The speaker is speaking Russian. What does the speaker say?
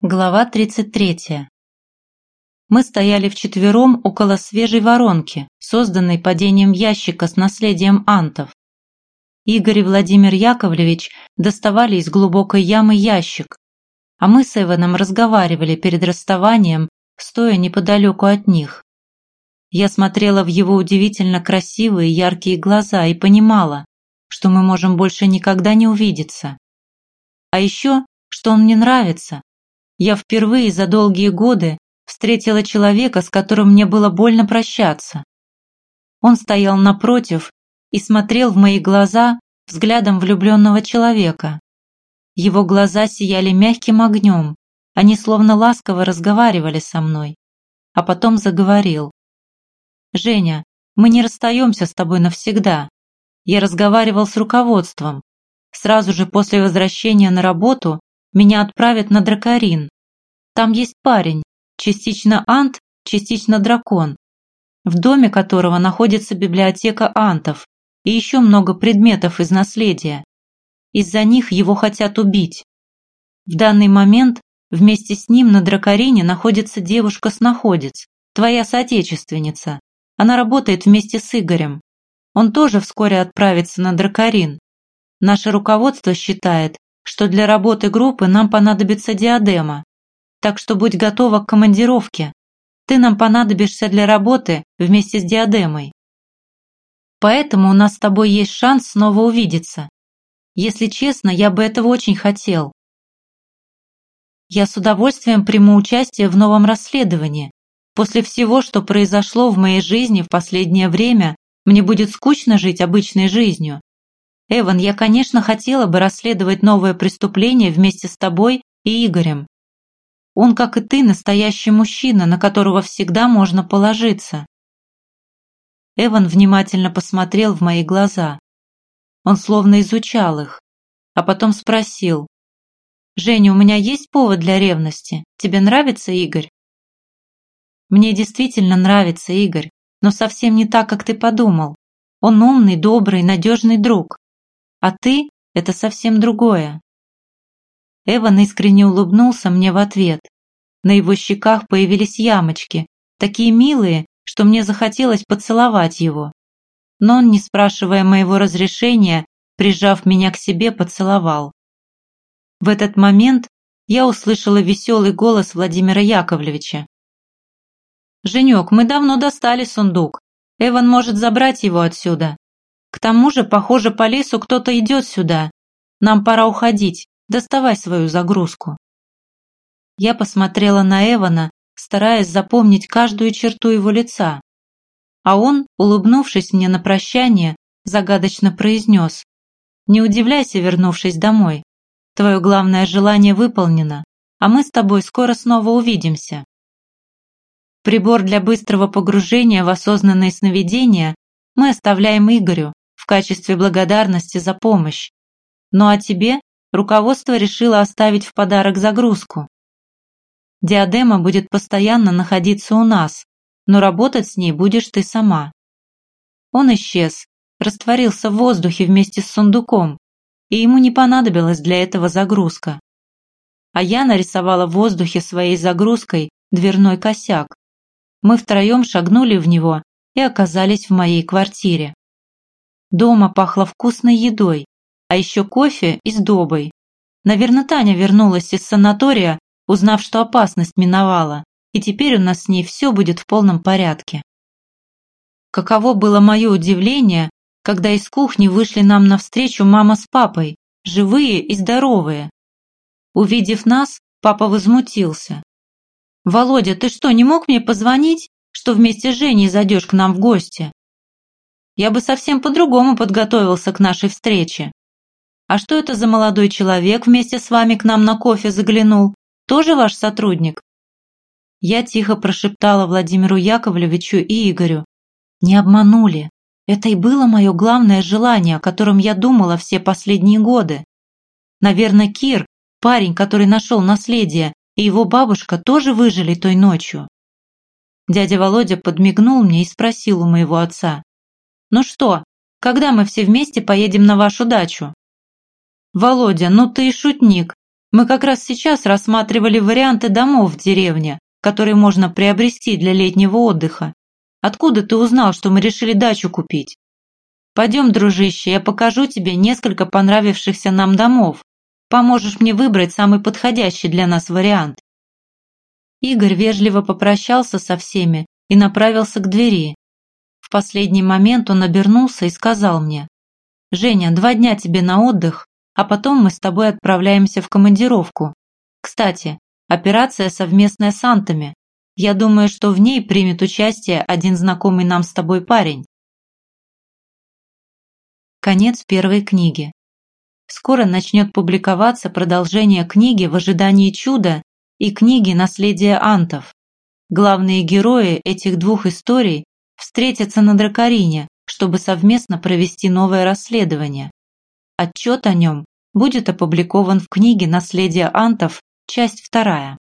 Глава 33. Мы стояли вчетвером около свежей воронки, созданной падением ящика с наследием антов. Игорь и Владимир Яковлевич доставали из глубокой ямы ящик, а мы с Эваном разговаривали перед расставанием, стоя неподалеку от них. Я смотрела в его удивительно красивые яркие глаза и понимала, что мы можем больше никогда не увидеться. А еще, что он мне нравится, я впервые за долгие годы встретила человека, с которым мне было больно прощаться. Он стоял напротив и смотрел в мои глаза взглядом влюбленного человека. Его глаза сияли мягким огнем, они словно ласково разговаривали со мной. А потом заговорил. «Женя, мы не расстаемся с тобой навсегда. Я разговаривал с руководством. Сразу же после возвращения на работу меня отправят на Дракарин. Там есть парень, частично ант, частично дракон, в доме которого находится библиотека антов и еще много предметов из наследия. Из-за них его хотят убить. В данный момент вместе с ним на Дракарине находится девушка-снаходец, твоя соотечественница. Она работает вместе с Игорем. Он тоже вскоре отправится на Дракарин. Наше руководство считает, что для работы группы нам понадобится диадема. Так что будь готова к командировке. Ты нам понадобишься для работы вместе с диадемой. Поэтому у нас с тобой есть шанс снова увидеться. Если честно, я бы этого очень хотел. Я с удовольствием приму участие в новом расследовании. После всего, что произошло в моей жизни в последнее время, мне будет скучно жить обычной жизнью. Эван, я, конечно, хотела бы расследовать новое преступление вместе с тобой и Игорем. Он, как и ты, настоящий мужчина, на которого всегда можно положиться. Эван внимательно посмотрел в мои глаза. Он словно изучал их, а потом спросил. «Женя, у меня есть повод для ревности? Тебе нравится Игорь?» «Мне действительно нравится Игорь, но совсем не так, как ты подумал. Он умный, добрый, надежный друг. А ты – это совсем другое. Эван искренне улыбнулся мне в ответ. На его щеках появились ямочки, такие милые, что мне захотелось поцеловать его. Но он, не спрашивая моего разрешения, прижав меня к себе, поцеловал. В этот момент я услышала веселый голос Владимира Яковлевича. «Женек, мы давно достали сундук. Эван может забрать его отсюда. К тому же, похоже, по лесу кто-то идет сюда. Нам пора уходить. Доставай свою загрузку. Я посмотрела на Эвана, стараясь запомнить каждую черту его лица. А он, улыбнувшись мне на прощание, загадочно произнес. «Не удивляйся, вернувшись домой. Твое главное желание выполнено, а мы с тобой скоро снова увидимся». Прибор для быстрого погружения в осознанное сновидение мы оставляем Игорю, качестве благодарности за помощь. Ну а тебе руководство решило оставить в подарок загрузку. Диадема будет постоянно находиться у нас, но работать с ней будешь ты сама. Он исчез, растворился в воздухе вместе с сундуком, и ему не понадобилась для этого загрузка. А я нарисовала в воздухе своей загрузкой дверной косяк. Мы втроем шагнули в него и оказались в моей квартире. Дома пахло вкусной едой, а еще кофе и сдобой. Наверное, Таня вернулась из санатория, узнав, что опасность миновала, и теперь у нас с ней все будет в полном порядке. Каково было мое удивление, когда из кухни вышли нам навстречу мама с папой, живые и здоровые. Увидев нас, папа возмутился. «Володя, ты что, не мог мне позвонить, что вместе с Женей зайдешь к нам в гости?» Я бы совсем по-другому подготовился к нашей встрече. А что это за молодой человек вместе с вами к нам на кофе заглянул? Тоже ваш сотрудник? Я тихо прошептала Владимиру Яковлевичу и Игорю. Не обманули. Это и было мое главное желание, о котором я думала все последние годы. Наверное, Кир, парень, который нашел наследие, и его бабушка тоже выжили той ночью. Дядя Володя подмигнул мне и спросил у моего отца. Ну что, когда мы все вместе поедем на вашу дачу? Володя, ну ты и шутник. Мы как раз сейчас рассматривали варианты домов в деревне, которые можно приобрести для летнего отдыха. Откуда ты узнал, что мы решили дачу купить? Пойдем, дружище, я покажу тебе несколько понравившихся нам домов. Поможешь мне выбрать самый подходящий для нас вариант. Игорь вежливо попрощался со всеми и направился к двери. В последний момент он обернулся и сказал мне, «Женя, два дня тебе на отдых, а потом мы с тобой отправляемся в командировку. Кстати, операция совместная с Антами. Я думаю, что в ней примет участие один знакомый нам с тобой парень». Конец первой книги. Скоро начнет публиковаться продолжение книги «В ожидании чуда» и книги «Наследие антов». Главные герои этих двух историй встретятся на Дракарине, чтобы совместно провести новое расследование. Отчет о нем будет опубликован в книге «Наследие антов», часть вторая.